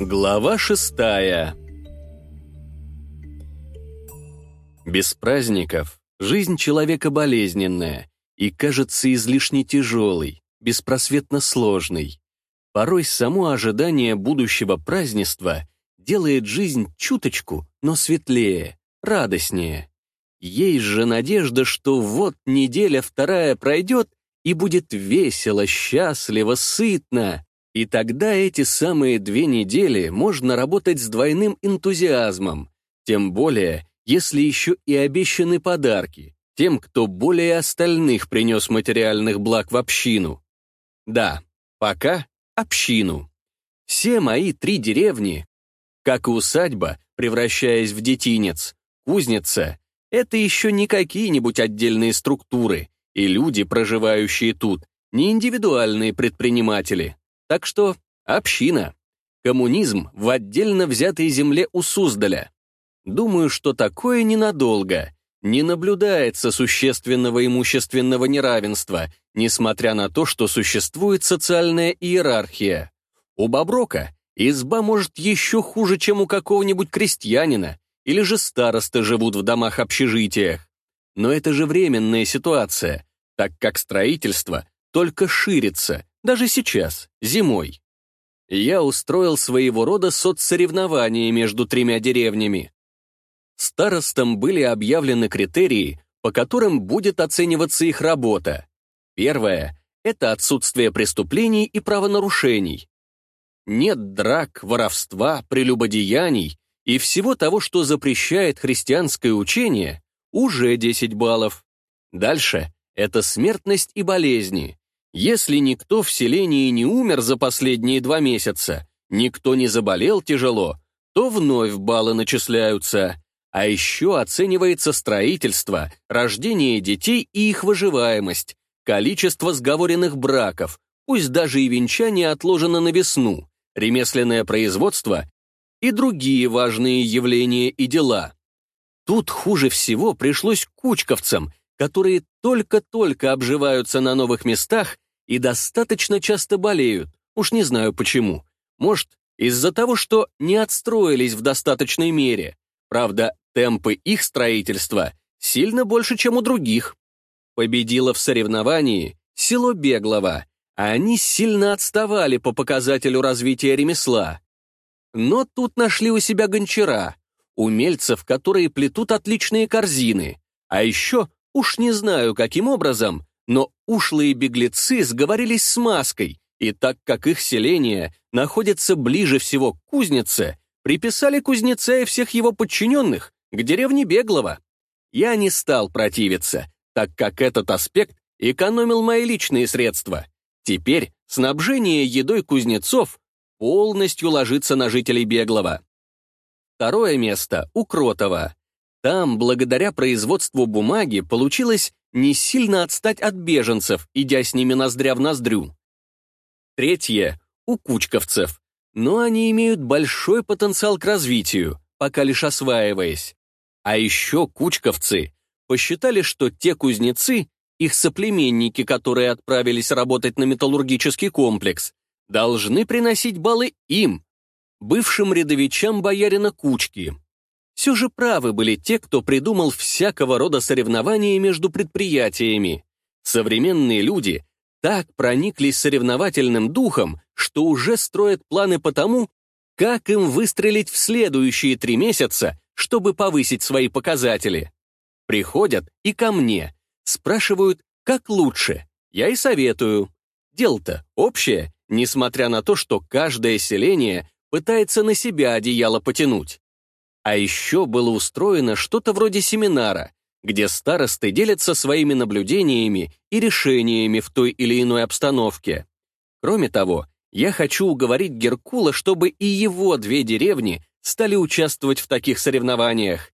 Глава шестая Без праздников жизнь человека болезненная и кажется излишне тяжелой, беспросветно сложной. Порой само ожидание будущего празднества делает жизнь чуточку, но светлее, радостнее. Есть же надежда, что вот неделя вторая пройдет, и будет весело, счастливо, сытно. И тогда эти самые две недели можно работать с двойным энтузиазмом, тем более, если еще и обещаны подарки тем, кто более остальных принес материальных благ в общину. Да, пока общину. Все мои три деревни, как и усадьба, превращаясь в детинец, кузница, это еще не какие-нибудь отдельные структуры, и люди, проживающие тут, не индивидуальные предприниматели. Так что община. Коммунизм в отдельно взятой земле у Суздаля. Думаю, что такое ненадолго. Не наблюдается существенного имущественного неравенства, несмотря на то, что существует социальная иерархия. У Боброка изба может еще хуже, чем у какого-нибудь крестьянина, или же старосты живут в домах-общежитиях. Но это же временная ситуация, так как строительство только ширится, даже сейчас, зимой. Я устроил своего рода соцсоревнование между тремя деревнями. Старостам были объявлены критерии, по которым будет оцениваться их работа. Первое — это отсутствие преступлений и правонарушений. Нет драк, воровства, прелюбодеяний и всего того, что запрещает христианское учение, уже 10 баллов. Дальше — это смертность и болезни. Если никто в селении не умер за последние два месяца, никто не заболел тяжело, то вновь баллы начисляются. А еще оценивается строительство, рождение детей и их выживаемость, количество сговоренных браков, пусть даже и венчание отложено на весну, ремесленное производство и другие важные явления и дела. Тут хуже всего пришлось кучковцам, которые только-только обживаются на новых местах и достаточно часто болеют, уж не знаю почему. Может, из-за того, что не отстроились в достаточной мере. Правда, темпы их строительства сильно больше, чем у других. Победило в соревновании село Беглово, а они сильно отставали по показателю развития ремесла. Но тут нашли у себя гончара, умельцев, которые плетут отличные корзины. А еще, уж не знаю каким образом, но ушлые беглецы сговорились с Маской, и так как их селение находится ближе всего к кузнице, приписали кузнеца и всех его подчиненных к деревне Беглова. Я не стал противиться, так как этот аспект экономил мои личные средства. Теперь снабжение едой кузнецов полностью ложится на жителей Беглова. Второе место у Кротова. Там, благодаря производству бумаги, получилось не сильно отстать от беженцев, идя с ними ноздря в ноздрю. Третье — у кучковцев. Но они имеют большой потенциал к развитию, пока лишь осваиваясь. А еще кучковцы посчитали, что те кузнецы, их соплеменники, которые отправились работать на металлургический комплекс, должны приносить баллы им, бывшим рядовичам боярина Кучки. Все же правы были те, кто придумал всякого рода соревнования между предприятиями. Современные люди так прониклись соревновательным духом, что уже строят планы по тому, как им выстрелить в следующие три месяца, чтобы повысить свои показатели. Приходят и ко мне, спрашивают, как лучше. Я и советую. Дело-то общее, несмотря на то, что каждое селение пытается на себя одеяло потянуть. А еще было устроено что-то вроде семинара, где старосты делятся своими наблюдениями и решениями в той или иной обстановке. Кроме того, я хочу уговорить Геркула, чтобы и его две деревни стали участвовать в таких соревнованиях.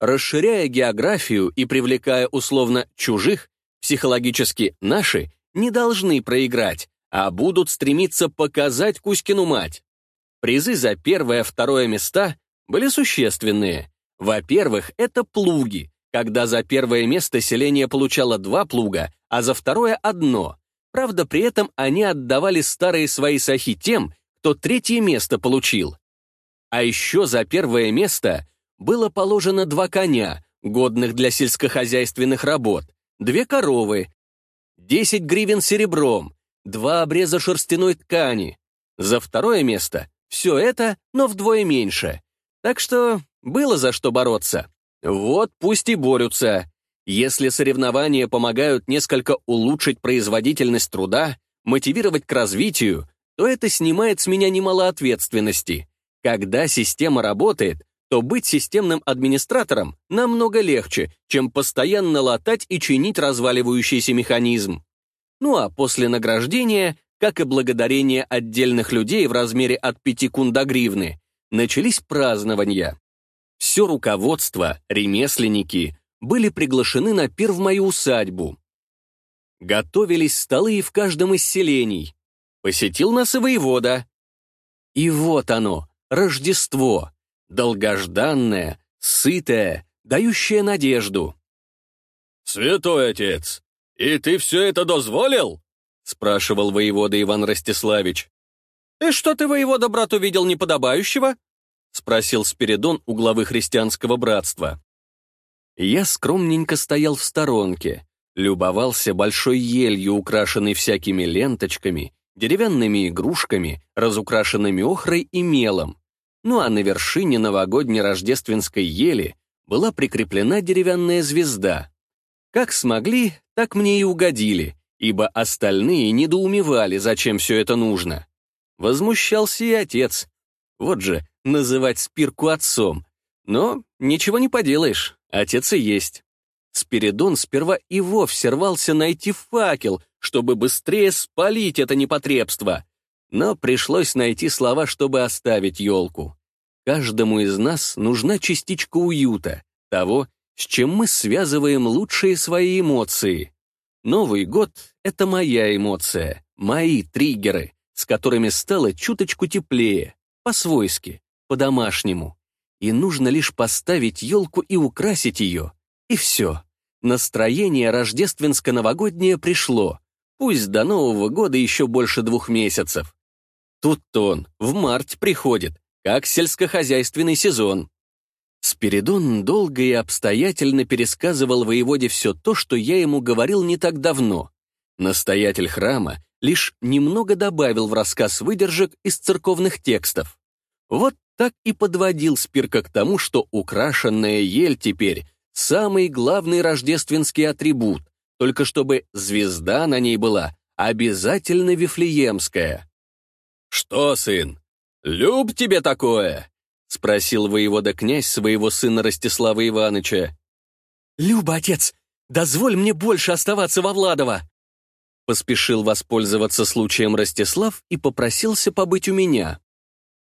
Расширяя географию и привлекая условно чужих, психологически наши не должны проиграть, а будут стремиться показать Кузькину мать. Призы за первое-второе места были существенные. Во-первых, это плуги, когда за первое место селение получало два плуга, а за второе — одно. Правда, при этом они отдавали старые свои сахи тем, кто третье место получил. А еще за первое место было положено два коня, годных для сельскохозяйственных работ, две коровы, 10 гривен серебром, два обреза шерстяной ткани. За второе место все это, но вдвое меньше. Так что было за что бороться. Вот пусть и борются. Если соревнования помогают несколько улучшить производительность труда, мотивировать к развитию, то это снимает с меня немало ответственности. Когда система работает, то быть системным администратором намного легче, чем постоянно латать и чинить разваливающийся механизм. Ну а после награждения, как и благодарение отдельных людей в размере от 5 кун до гривны, начались празднования. Все руководство, ремесленники были приглашены на пир в мою усадьбу. Готовились столы и в каждом из селений. Посетил нас и воевода. И вот оно, Рождество, долгожданное, сытое, дающее надежду. «Святой отец, и ты все это дозволил?» — спрашивал воевода Иван Ростиславич. «И что ты, воевода, брат, увидел неподобающего?» — спросил Спиридон у главы христианского братства. Я скромненько стоял в сторонке, любовался большой елью, украшенной всякими ленточками, деревянными игрушками, разукрашенными охрой и мелом. Ну а на вершине новогодней рождественской ели была прикреплена деревянная звезда. Как смогли, так мне и угодили, ибо остальные недоумевали, зачем все это нужно. Возмущался и отец. Вот же, называть Спирку отцом. Но ничего не поделаешь, отец и есть. Спиридон сперва и вовсе рвался найти факел, чтобы быстрее спалить это непотребство. Но пришлось найти слова, чтобы оставить елку. Каждому из нас нужна частичка уюта, того, с чем мы связываем лучшие свои эмоции. Новый год — это моя эмоция, мои триггеры, с которыми стало чуточку теплее, по-свойски, по-домашнему. И нужно лишь поставить елку и украсить ее, и все. Настроение рождественско-новогоднее пришло, пусть до Нового года еще больше двух месяцев. Тут-то он в марте приходит, как сельскохозяйственный сезон. Спиридон долго и обстоятельно пересказывал воеводе все то, что я ему говорил не так давно. Настоятель храма лишь немного добавил в рассказ выдержек из церковных текстов. Вот так и подводил Спирка к тому, что украшенная ель теперь самый главный рождественский атрибут, только чтобы звезда на ней была обязательно вифлеемская. «Что, сын, люб тебе такое?» — спросил воевода-князь своего сына Ростислава Ивановича. «Люба, отец, дозволь мне больше оставаться во Владово!» Поспешил воспользоваться случаем Ростислав и попросился побыть у меня.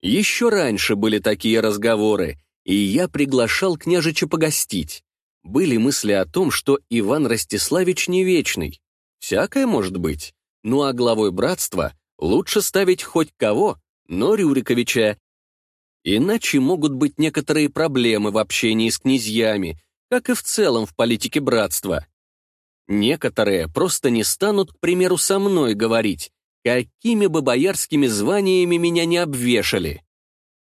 Еще раньше были такие разговоры, и я приглашал княжича погостить. Были мысли о том, что Иван Ростиславич не вечный. Всякое может быть. Ну а главой братства лучше ставить хоть кого, но Рюриковича. Иначе могут быть некоторые проблемы в общении с князьями, как и в целом в политике братства. Некоторые просто не станут, к примеру, со мной говорить, какими бы боярскими званиями меня не обвешали.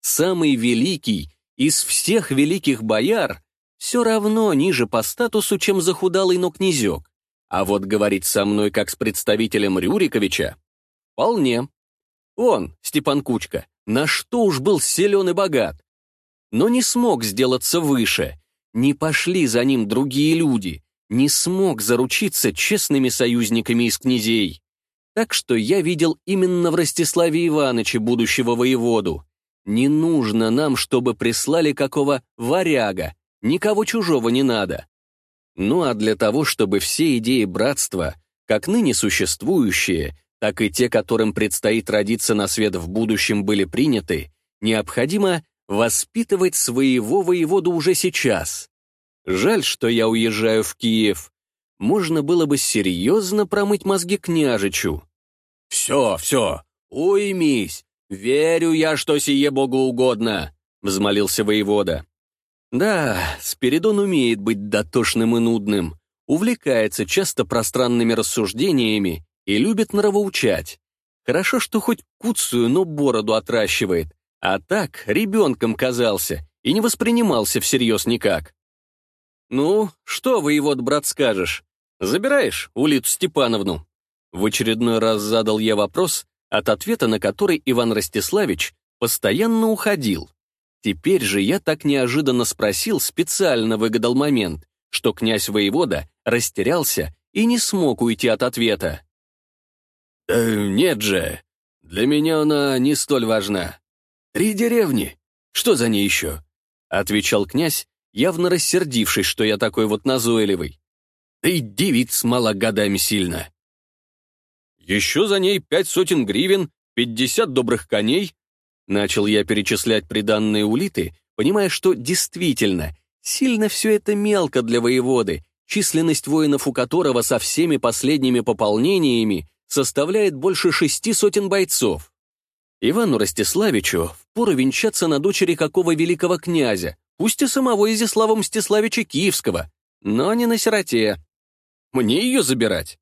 Самый великий из всех великих бояр все равно ниже по статусу, чем захудалый, но князек. А вот говорить со мной как с представителем Рюриковича — вполне. Он, Степан Кучка, на что уж был силен и богат. Но не смог сделаться выше, не пошли за ним другие люди, не смог заручиться честными союзниками из князей. Так что я видел именно в Ростиславе Ивановиче будущего воеводу. Не нужно нам, чтобы прислали какого варяга, никого чужого не надо. Ну а для того, чтобы все идеи братства, как ныне существующие, так и те, которым предстоит родиться на свет в будущем, были приняты, необходимо воспитывать своего воеводу уже сейчас. Жаль, что я уезжаю в Киев можно было бы серьезно промыть мозги княжичу. «Все, все, уймись, верю я, что сие Богу угодно», — взмолился воевода. Да, Спиридон умеет быть дотошным и нудным, увлекается часто пространными рассуждениями и любит нравоучать. Хорошо, что хоть куцую, но бороду отращивает. А так ребенком казался и не воспринимался всерьез никак. «Ну, что, воевод, брат, скажешь? Забираешь Улиту Степановну?» В очередной раз задал я вопрос, от ответа на который Иван Ростиславич постоянно уходил. Теперь же я так неожиданно спросил, специально выгадал момент, что князь-воевода растерялся и не смог уйти от ответа. «Да нет же, для меня она не столь важна. Три деревни, что за ней еще?» — отвечал князь, явно рассердившись, что я такой вот назойливый. «Да и девиц мало годами сильно. Еще за ней пять сотен гривен, пятьдесят добрых коней. Начал я перечислять приданные улиты, понимая, что действительно, сильно все это мелко для воеводы, численность воинов у которого со всеми последними пополнениями составляет больше шести сотен бойцов. Ивану Ростиславичу впору венчаться на дочери какого великого князя, пусть и самого Изяслава Мстиславича Киевского, но не на сироте. Мне ее забирать?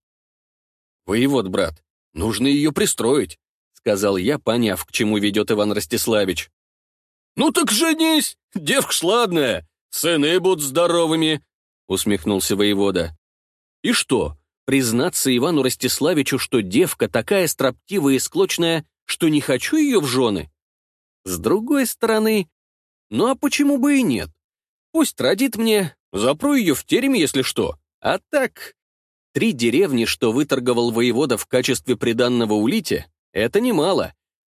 «Воевод, брат, нужно ее пристроить», — сказал я, поняв, к чему ведет Иван Ростиславич. «Ну так женись, девка шладная, сыны будут здоровыми», — усмехнулся воевода. «И что, признаться Ивану Ростиславичу, что девка такая строптивая и склочная, что не хочу ее в жены? С другой стороны, ну а почему бы и нет? Пусть родит мне, запру ее в тереме, если что. А так, Три деревни, что выторговал воевода в качестве приданного улите, это немало.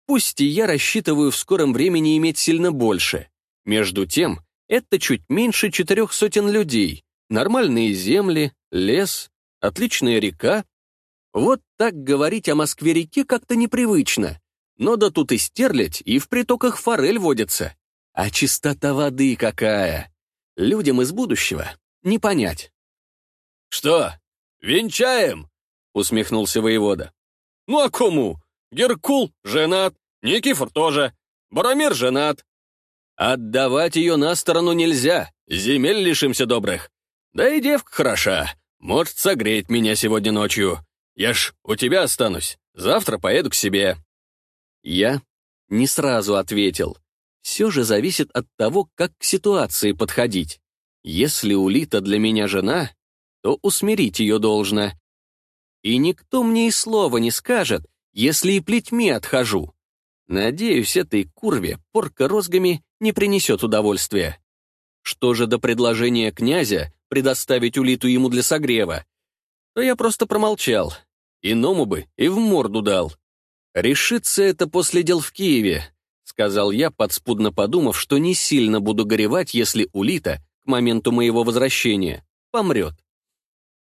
Пусть и я рассчитываю в скором времени иметь сильно больше. Между тем, это чуть меньше четырех сотен людей, нормальные земли, лес, отличная река. Вот так говорить о Москве-реке как-то непривычно. Но да тут и стерлядь, и в притоках форель водится. А чистота воды какая! Людям из будущего не понять. «Что, «Венчаем!» — усмехнулся воевода. «Ну а кому? Геркул женат, Никифор тоже, Баромир женат. Отдавать ее на сторону нельзя, земель лишимся добрых. Да и девка хороша, может согреть меня сегодня ночью. Я ж у тебя останусь, завтра поеду к себе». Я не сразу ответил. Все же зависит от того, как к ситуации подходить. Если Улита для меня жена, то усмирить ее должно. И никто мне и слова не скажет, если и плетьми отхожу. Надеюсь, этой курве порка розгами не принесет удовольствия. Что же до предложения князя предоставить улиту ему для согрева, то я просто промолчал. Иному бы и в морду дал. Решится это после дел в Киеве, сказал я, подспудно подумав, что не сильно буду горевать, если улита к моменту моего возвращения помрет.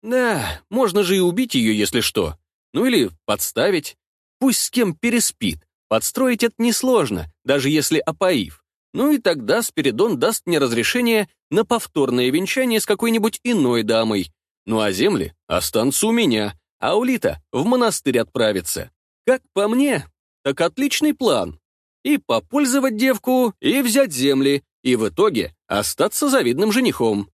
Да, можно же и убить ее, если что. Ну или подставить. Пусть с кем переспит. Подстроить это несложно, даже если опоив. Ну и тогда Спиридон даст мне разрешение на повторное венчание с какой-нибудь иной дамой. Ну а земли останутся у меня, а Улита в монастырь отправится. Как по мне, так отличный план. И попользовать девку, и взять земли, и в итоге остаться завидным женихом.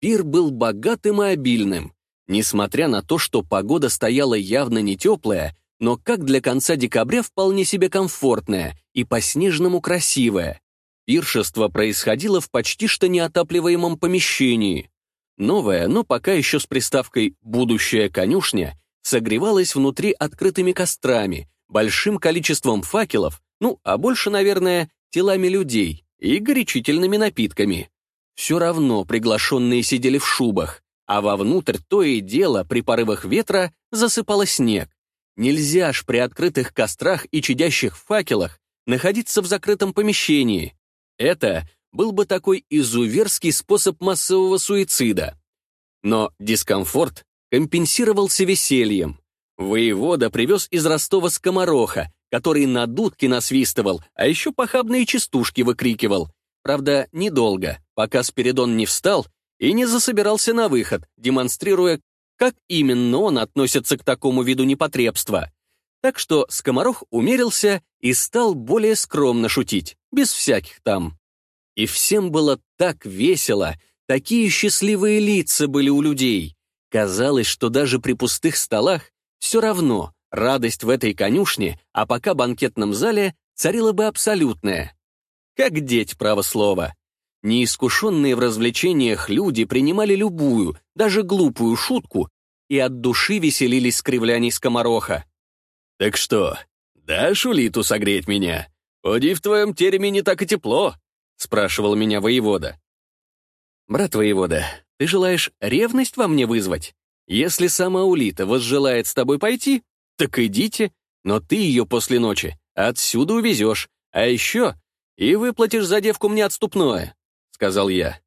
Пир был богатым и обильным. Несмотря на то, что погода стояла явно не теплая, но как для конца декабря вполне себе комфортная и по-снежному красивая. Пиршество происходило в почти что неотапливаемом помещении. Новая, но пока еще с приставкой «будущая конюшня» согревалась внутри открытыми кострами, большим количеством факелов, ну, а больше, наверное, телами людей и горячительными напитками. Все равно приглашенные сидели в шубах, а вовнутрь то и дело при порывах ветра засыпало снег. Нельзя ж при открытых кострах и чадящих факелах находиться в закрытом помещении. Это был бы такой изуверский способ массового суицида. Но дискомфорт компенсировался весельем. Воевода привез из Ростова скомороха, который на дудке насвистывал, а еще похабные частушки выкрикивал. Правда, недолго пока Спиридон не встал и не засобирался на выход, демонстрируя, как именно он относится к такому виду непотребства. Так что скоморох умерился и стал более скромно шутить, без всяких там. И всем было так весело, такие счастливые лица были у людей. Казалось, что даже при пустых столах все равно радость в этой конюшне, а пока банкетном зале царила бы абсолютная. Как деть, право слова. Неискушенные в развлечениях люди принимали любую, даже глупую шутку и от души веселились скривляний скомороха. «Так что, дашь улиту согреть меня? Поди в твоем тереме не так и тепло», — спрашивал меня воевода. «Брат воевода, ты желаешь ревность во мне вызвать? Если сама Улита возжелает с тобой пойти, так идите, но ты ее после ночи отсюда увезешь, а еще и выплатишь за девку мне отступное», — сказал я.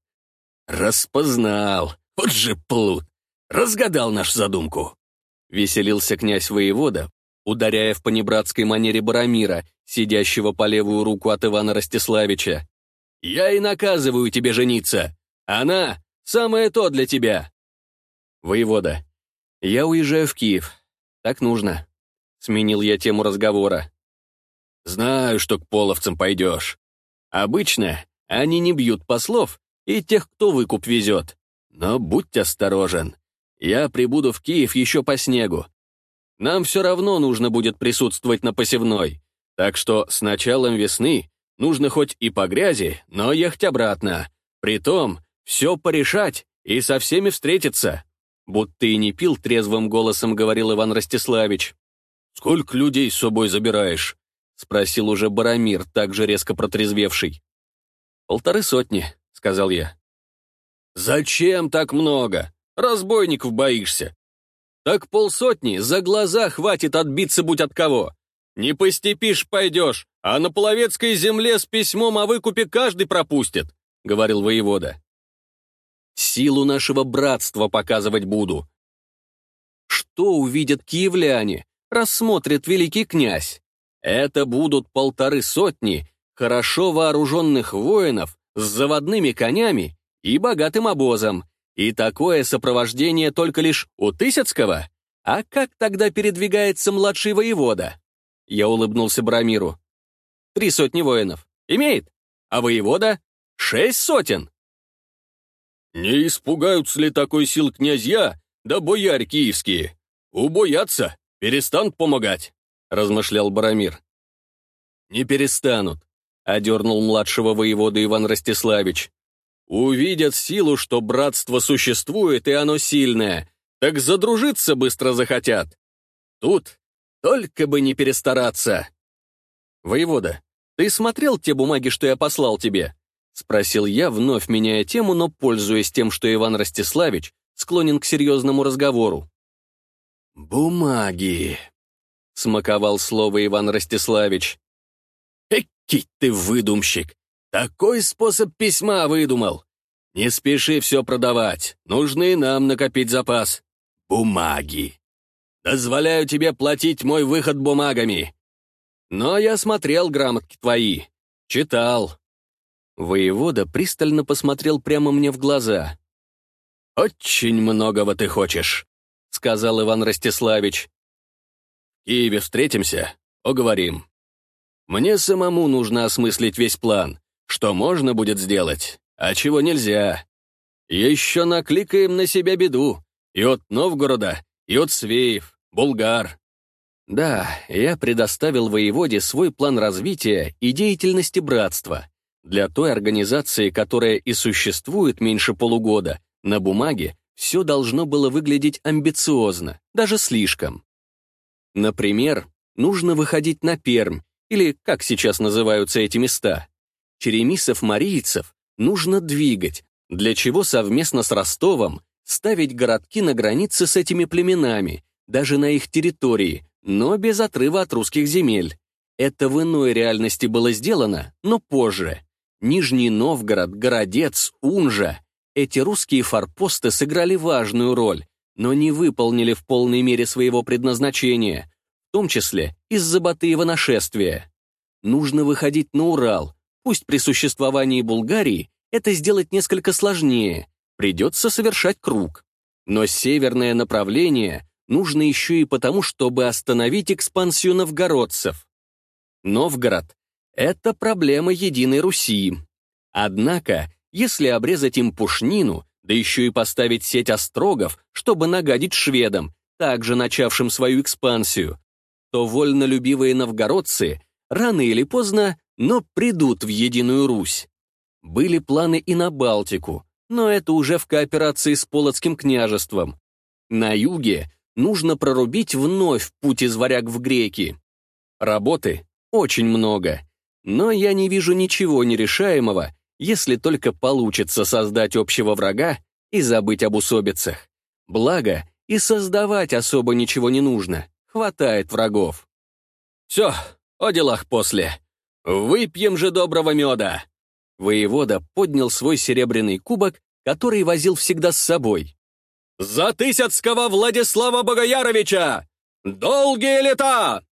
«Распознал, вот же плут, разгадал нашу задумку», — веселился князь-воевода, ударяя в понебратской манере Барамира, сидящего по левую руку от Ивана Ростиславича. «Я и наказываю тебе жениться. Она — самое то для тебя». «Воевода, я уезжаю в Киев. Так нужно». Сменил я тему разговора. «Знаю, что к половцам пойдешь. Обычно они не бьют послов и тех, кто выкуп везет. Но будь осторожен. Я прибуду в Киев еще по снегу. Нам все равно нужно будет присутствовать на посевной. Так что с началом весны нужно хоть и по грязи, но ехать обратно. Притом все порешать и со всеми встретиться. Будто и не пил, трезвым голосом говорил Иван Ростиславич. «Сколько людей с собой забираешь?» — спросил уже Барамир, также резко протрезвевший. «Полторы сотни», — сказал я. «Зачем так много? Разбойников боишься. Так полсотни за глаза хватит отбиться будь от кого. Не по степи пойдешь, а на половецкой земле с письмом о выкупе каждый пропустит», — говорил воевода. «Силу нашего братства показывать буду. Что увидят киевляне, рассмотрит великий князь? Это будут полторы сотни хорошо вооруженных воинов с заводными конями и богатым обозом, и такое сопровождение только лишь у Тысяцкого? А как тогда передвигается младший воевода? Я улыбнулся Брамиру. Три сотни воинов. Имеет? А воевода? Шесть сотен. Не испугаются ли такой сил князья, да бояре киевские? Убоятся, перестанут помогать, размышлял Барамир. Не перестанут, одернул младшего воевода Иван Ростиславич. Увидят силу, что братство существует, и оно сильное, так задружиться быстро захотят. Тут только бы не перестараться. Воевода, ты смотрел те бумаги, что я послал тебе? Спросил я, вновь меняя тему, но пользуясь тем, что Иван Ростиславич склонен к серьезному разговору. «Бумаги», — смаковал слово Иван Ростиславич. «Эки ты выдумщик! Такой способ письма выдумал. Не спеши все продавать, нужно и нам накопить запас. Бумаги. Дозволяю тебе платить мой выход бумагами. Но я смотрел грамотки твои, читал. Воевода пристально посмотрел прямо мне в глаза. «Очень многого ты хочешь», — сказал Иван Ростиславич. «В Киеве встретимся, поговорим. Мне самому нужно осмыслить весь план, что можно будет сделать, а чего нельзя. Еще накликаем на себя беду. И от Новгорода, и от Свеев, Булгар. Да, я предоставил воеводе свой план развития и деятельности братства. Для той организации, которая и существует меньше полугода, на бумаге все должно было выглядеть амбициозно, даже слишком. Например, нужно выходить на Пермь, или как сейчас называются эти места, Черемисов-марийцев нужно двигать, для чего совместно с Ростовом ставить городки на границе с этими племенами, даже на их территории, но без отрыва от русских земель. Это в иной реальности было сделано, но позже. Нижний Новгород, Городец, Унжа — эти русские форпосты сыграли важную роль, но не выполнили в полной мере своего предназначения, в том числе из-за Батыева нашествия. Нужно выходить на Урал, Пусть при существовании Булгарии это сделать несколько сложнее, придется совершать круг. Но северное направление нужно еще и потому, чтобы остановить экспансию новгородцев. Новгород — это проблема Единой Руси. Однако, если обрезать им пушнину, да еще и поставить сеть острогов, чтобы нагадить шведам, также начавшим свою экспансию, что вольнолюбивые новгородцы рано или поздно, но придут в Единую Русь. Были планы и на Балтику, но это уже в кооперации с Полоцким княжеством. На юге нужно прорубить вновь путь из варяг в греки. Работы очень много, но я не вижу ничего нерешаемого, если только получится создать общего врага и забыть об усобицах. Благо, и создавать особо ничего не нужно, хватает врагов. Все, о делах после. Выпьем же доброго меда. Воевода поднял свой серебряный кубок, который возил всегда с собой. «За Тысяцкого Владислава Богояровича! Долгие лета!»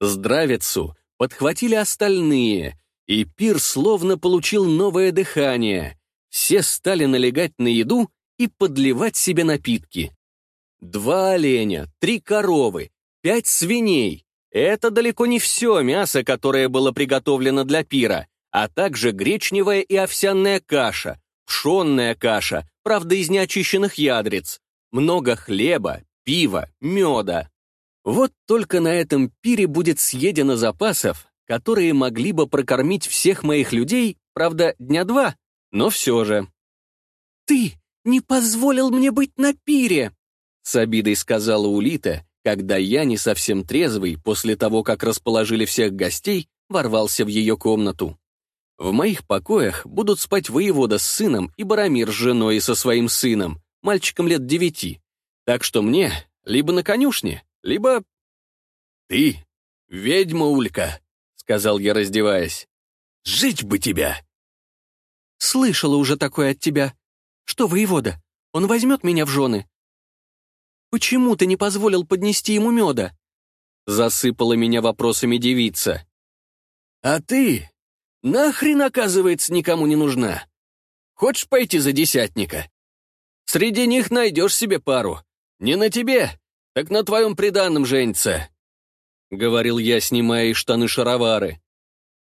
Здравицу подхватили остальные, и пир словно получил новое дыхание. Все стали налегать на еду и подливать себе напитки. Два оленя, три коровы, пять свиней. Это далеко не все мясо, которое было приготовлено для пира, а также гречневая и овсяная каша, пшенная каша, правда из неочищенных ядриц, много хлеба, пива, меда. Вот только на этом пире будет съедено запасов, которые могли бы прокормить всех моих людей, правда, дня два, но все же. «Ты не позволил мне быть на пире!» С обидой сказала Улита, когда я, не совсем трезвый, после того, как расположили всех гостей, ворвался в ее комнату. В моих покоях будут спать воевода с сыном и Барамир с женой и со своим сыном, мальчиком лет девяти. Так что мне либо на конюшне, либо... «Ты ведьма, Улька», — сказал я, раздеваясь. «Жить бы тебя!» «Слышала уже такое от тебя. Что, воевода, он возьмет меня в жены?» «Почему ты не позволил поднести ему меда?» Засыпала меня вопросами девица. «А ты Нахрен, оказывается, никому не нужна. Хочешь пойти за десятника? Среди них найдешь себе пару. Не на тебе, так на твоем приданном женится», — говорил я, снимая из штаны шаровары.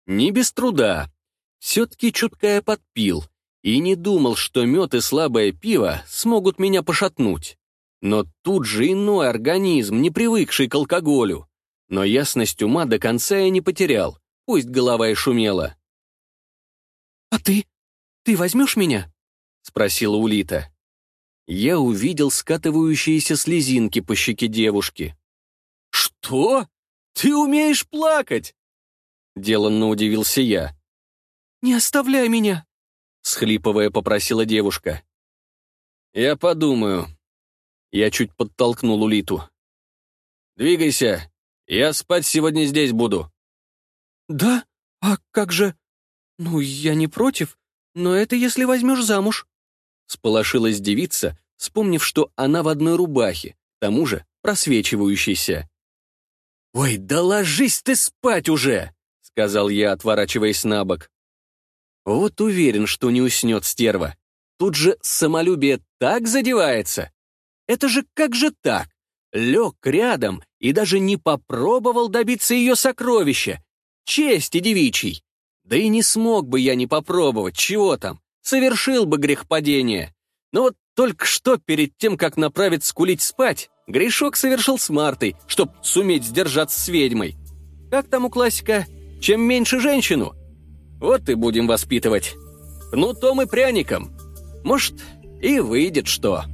Не без труда. Все-таки чутка я подпил и не думал, что мед и слабое пиво смогут меня пошатнуть. Но тут же иной организм, не привыкший к алкоголю. Но ясность ума до конца я не потерял, пусть голова и шумела. «А ты? Ты возьмешь меня?» — спросила Улита. Я увидел скатывающиеся слезинки по щеке девушки. «Что? Ты умеешь плакать?» Деланно удивился я. «Не оставляй меня!» — схлипывая попросила девушка. «Я подумаю». Я чуть подтолкнул Улиту. «Двигайся, я спать сегодня здесь буду». «Да? А как же...» «Ну, я не против, но это если возьмешь замуж». Сполошилась девица, вспомнив, что она в одной рубахе, к тому же просвечивающейся. «Ой, да ложись ты спать уже!» — сказал я, отворачиваясь на бок. Вот уверен, что не уснет стерва. Тут же самолюбие так задевается. Это же как же так? Лег рядом и даже не попробовал добиться ее сокровища. Чести девичий. Да и не смог бы я не попробовать, чего там. Совершил бы грех падения. Но вот только что перед тем, как направить скулить спать, грешок совершил с Мартой, чтоб суметь сдержаться с ведьмой. Как там у классика? Чем меньше женщину? Вот и будем воспитывать. Ну, том и пряником. Может, и выйдет что.